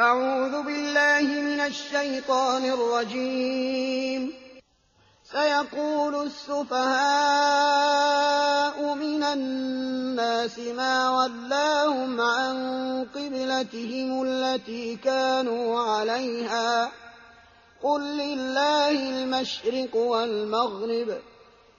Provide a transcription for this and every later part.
أعوذ بالله من الشيطان الرجيم. سيقول السفهاء من الناس ما ولاهم عن قبلتهم التي كانوا عليها. قل لله المشرق والمغرب.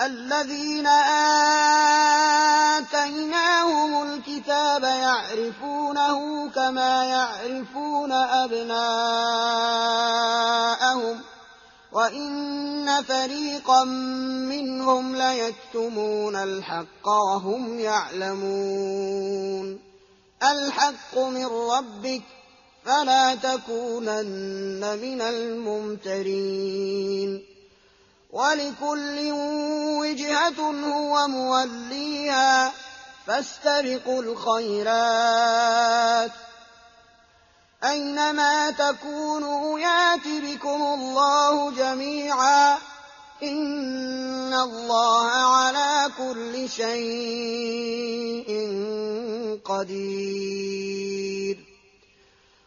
الذين آتيناهم الكتاب يعرفونه كما يعرفون أبناءهم وإن فريقا منهم ليكتمون الحق وهم يعلمون. الحق من ربك فلا تكونن من الممترين. ولكل وجهة هو موليها. فاستبقوا الخيرات. أينما تكونوا يأت بكم الله جميعا. إن الله على كل شيء قدير.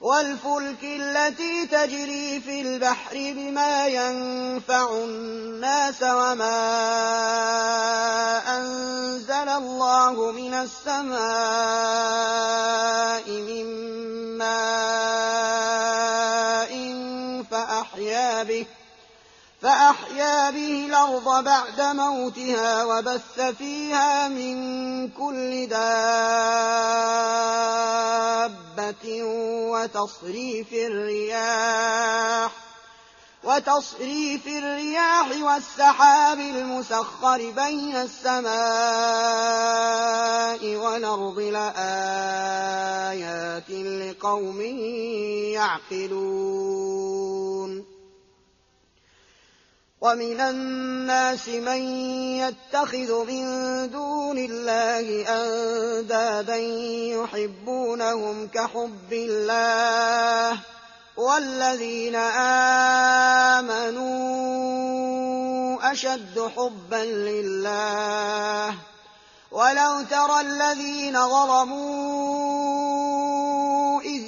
والفلك التي تجري في البحر بما ينفع الناس وما أنزل الله من السماء من ماء فأحيا به فأحيا به الأرض بعد موتها وبث فيها من كل دابة وتصريف الرياح وتصريف الرياح والسحاب المسخر بين السماء والأرض لآيات لقوم يعقلون ومن الناس من يتخذ من دون الله أندادا يحبونهم كحب الله والذين آمنوا أشد حبا لله ولو ترى الذين ظلموا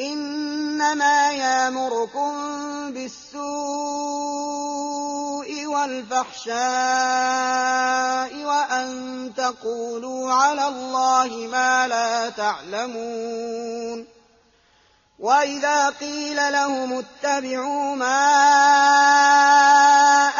إنما يامركم بالسوء والفحشاء وأن تقولوا على الله ما لا تعلمون وإذا قيل لهم اتبعوا ما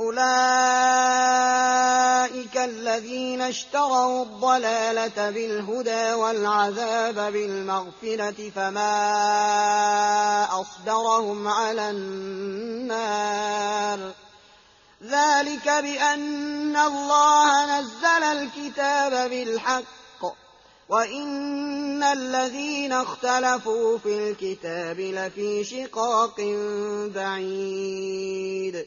أولئك الذين اشتروا الضلالة بالهدى والعذاب بالمغفرة فما أصدرهم على النار. ذلك بأن الله نزل الكتاب بالحق وإن الذين اختلفوا في الكتاب لفي شقاق بعيد.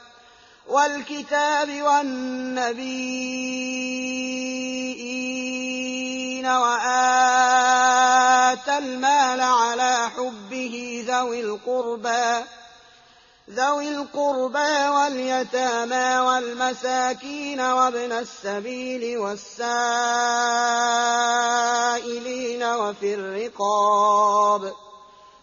والكتاب والنبيين وآتى المال على حبه ذوي القربى ذوي القربى واليتامى والمساكين وابن السبيل والسائلين وفي الرقاب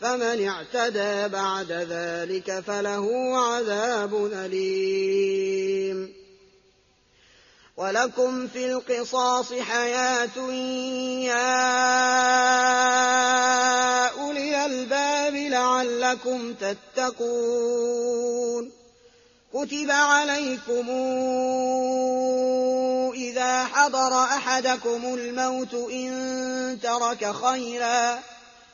فمن اعتدى بعد ذلك فله عذاب أليم. ولكم في القصاص حياة يا أولي الباب لعلكم تتقون. كتب عليكم إذا حضر أحدكم الموت إن ترك خيراً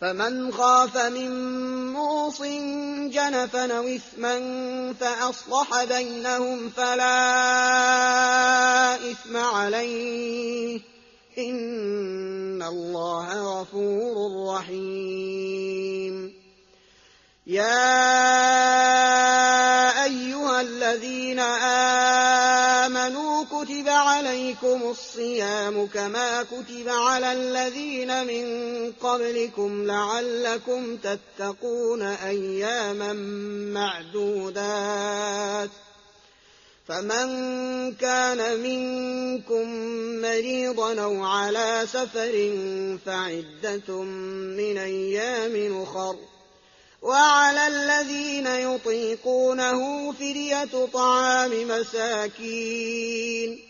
فمن خاف من موص جنفا أو إثما فأصلح بينهم فلا إثم عليه. إن الله غفور رحيم. يا أيها الذين آمنوا كتب عليكم الصيام كما كتب على الذين من قبلكم لعلكم تتقون أياما معدودات. فمن كان منكم مريضا أو على سفر فعدة من أيام أخر. وعلى الذين يطيقونه فرية طعام مساكين.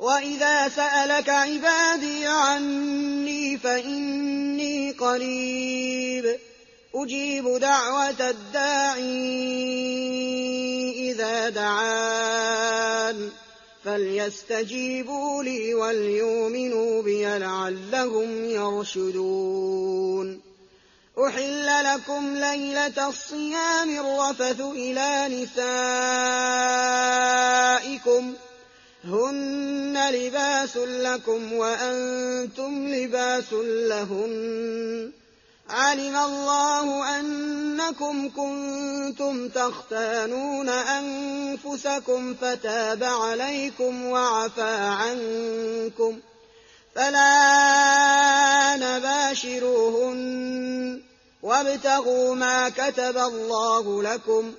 وإذا سألك عبادي عني فإني قريب أجيب دعوة الداعي إذا دعان فليستجيبوا لي وليؤمنوا بي لعلهم يرشدون أحل لكم ليلة الصيام الرفث إلى نسائكم هن لباس لكم وأنتم لباس لهن. علم الله أنكم كنتم تختانون أنفسكم فتاب عليكم وعفى عنكم. فلا نباشروهن. وابتغوا ما كتب الله لكم.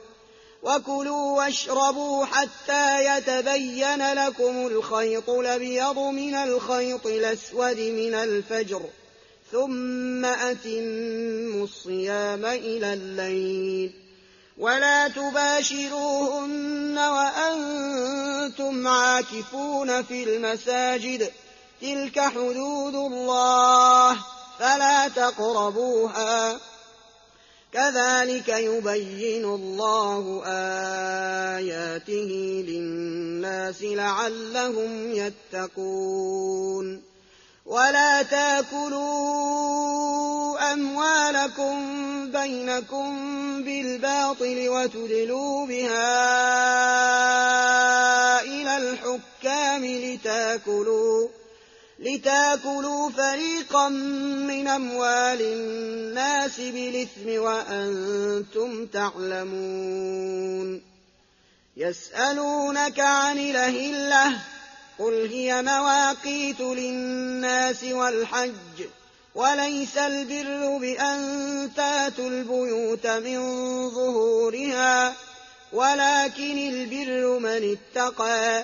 وكلوا واشربوا حتى يتبين لكم الخيط الأبيض من الخيط الأسود من الفجر ثم أتموا الصيام إلى الليل. ولا تباشروهن وأنتم عاكفون في المساجد تلك حدود الله فلا تقربوها. كذلك يبين الله آياته للناس لعلهم يتقون. ولا تأكلوا أموالكم بينكم بالباطل وتدلوا بها إلى الحكام لتأكلوا لتاكلوا فريقا من أموال الناس بالإثم وأنتم تعلمون. يسألونك عن الأهلة قل هي مواقيت للناس والحج وليس البر بأن تاتوا البيوت من ظهورها ولكن البر من اتقى.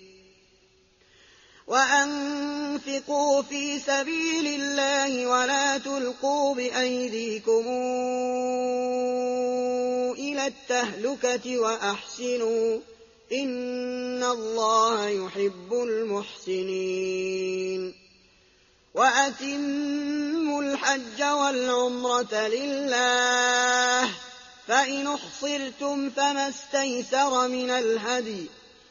وأنفقوا في سبيل الله ولا تلقوا بأيديكم إلى التهلكة وأحسنوا إن الله يحب المحسنين. وأتموا الحج والعمرة لله فإن أحصرتم فما استيسر من الهدي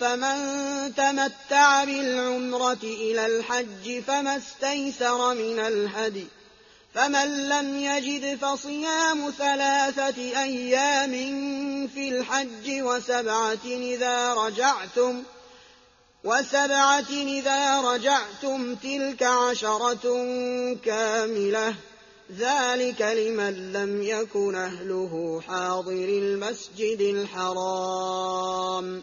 فمن تمتع بالعمرة إلى الحج فما استيسر من الهدي فمن لم يجد فصيام ثلاثة أيام في الحج وسبعة إذا رجعتم وسبعة إذا رجعتم تلك عشرة كاملة ذلك لمن لم يكن أهله حاضر المسجد الحرام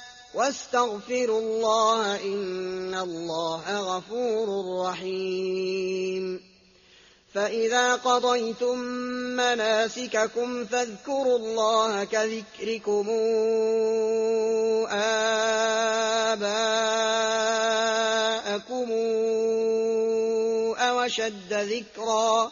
واستغفروا الله إن الله غفور رحيم. فإذا قضيتم مناسككم فاذكروا الله كذكركم آباءكم أوشد ذكرًا.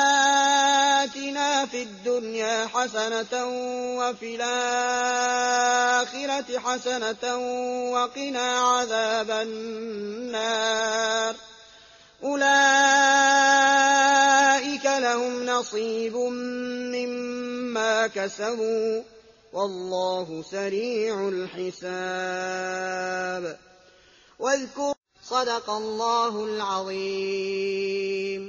الدنيا حسنة وفي الآخرة حسنة وقنا عذاب النار. أولئك لهم نصيب مما كسبوا والله سريع الحساب. واذكر صدق الله العظيم.